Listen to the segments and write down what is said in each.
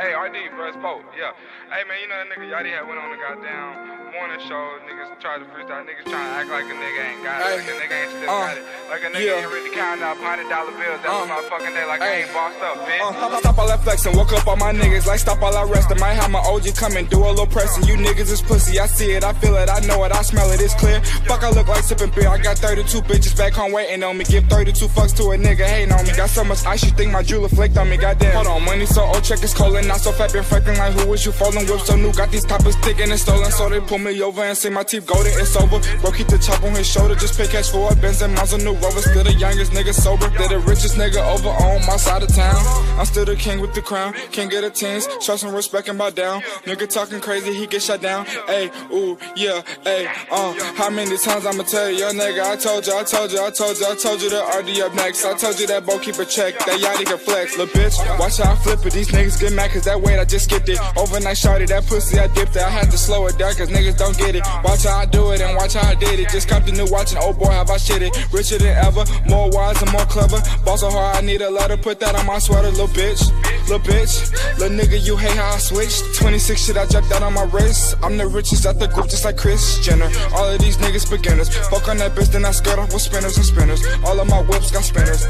Hey, RD, bro, it's Pope. Yeah. Hey, man, you know that nigga Yachty had went on the goddamn morning show. Niggas tried to freestyle. Niggas trying to act like a nigga ain't got it. Like a nigga ain't still Uh, got it. Like a nigga yeah. ain't really counting up hundred dollar bills. That Uh, was my fucking day. Like I ain't bossed up, bitch. Uh, stop all that flexing, woke up all my niggas like stop all that resting. Might have my OG come and do a little pressing. You niggas is pussy, I see it, I feel it, I know it, I smell it, it's clear. Fuck, I look like sipping beer. I got 32 bitches back home waiting on me. Give 32 fucks to a nigga hating on me. Got so much ice, you think my jeweler flaked on me. Goddamn. Hold on, money so old, check is calling. Not so fat, been frecking like who was you falling with? So new, got these coppers thick and stolen. So they pull me over and say my teeth golden, it's over. Bro, keep the chop on his shoulder, just pay cash for a Benz and miles a new Rover. Still the youngest nigga sober. They the richest nigga over on my side of town. I'm still the king with the crown. Can't get a teens, show some respect and bow down. Nigga talking crazy, he get shut down. Hey, ooh, yeah, hey, uh, how many times I'ma tell you, yo nigga, I told you, I told you, I told you, I told you that RD up next. I told you that Bo keep a check, that Yachty can flex. Lil' bitch, watch how I flip it. These niggas get mad cause that weight I just skipped it. Overnight shorty, that pussy I dipped it. I had to slow it down cause niggas don't get it. Watch how I do it and watch how I did it. Just cop the new watch and oh boy, have I shit it. Richer than ever, more wise and more clever. Boss so hard, I need a letter. Put that on my sweater, little bitch. Little bitch, little nigga, you hate how I switched. 26 shit, I dropped out on my wrist. I'm the richest at the group, just like Kris Jenner. All of these niggas beginners. Fuck on that bitch, then I skirt off with spinners and spinners. All of my whips got spinners.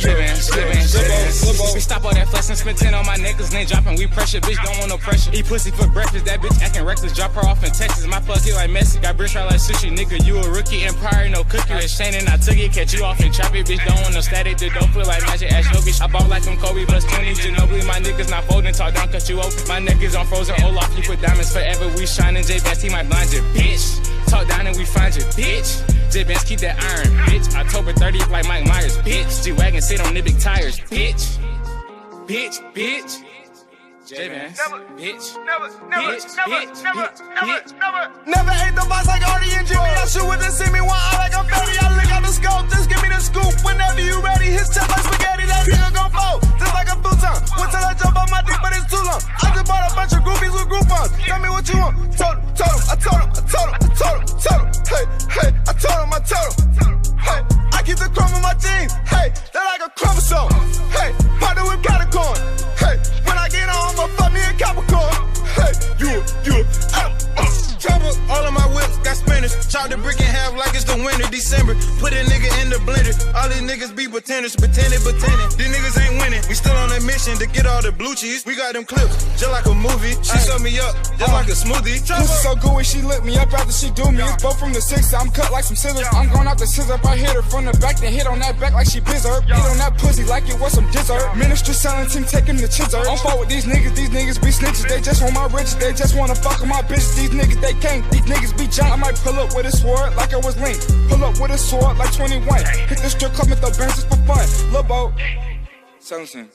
Slippin', We stop all that flexin', spend 10 on my necklace, name dropping, we pressure, bitch, don't want no pressure. Eat pussy for breakfast, that bitch acting reckless, drop her off in Texas. My plug hit like Messi, got bricks right like sushi, nigga, you a rookie, Empire, no cookie. It's Shannon, I took it, catch you off and chop it, bitch, don't want no static, dude, don't feel like magic, ass yo, bitch. I bought like them Kobe plus 20, Ginobili, my niggas not folding, talk down, cut you open. My is on frozen, Olaf, you put diamonds forever, we shining, J Bass, he might blind you, bitch. Talk down and we find you, bitch. J Benz, keep that iron, bitch. October 30th, like Mike Myers, bitch. G Wagon, sit on Nibbick tires, bitch. Bitch, bitch. J Benz, bitch. Never, never, Bitch, never, bitch, never, bitch, never, bitch. never. Never ate the box like Artie and Jimmy. I shoot with the semi, one eye like I'm Betty. I lick out the scope, just give me the scoop. Whenever you Chop the brick in half like it's the winter, December. Put a nigga in the blender. All these niggas be pretenders, pretending, pretending. These niggas ain't. We still on a mission to get all the blue cheese. We got them clips, just like a movie. She Ay. me up, just like a smoothie. Pussy so gooey, she lit me up after she do me. It's both from the six, I'm cut like some scissors. I'm going out the scissor, I hit her from the back, then hit on that back like she bizzard. Hit on that pussy like it was some dessert. Minister selling team taking the chisel. I'm fault with these niggas, these niggas be snitches. They just want my riches, they just wanna fuck with my bitches. These niggas, they can't, these niggas be junk. I might pull up with a sword like I was Link. Pull up with a sword like 21. Hit the strip club and the just for fun. Lil' Bo. 17.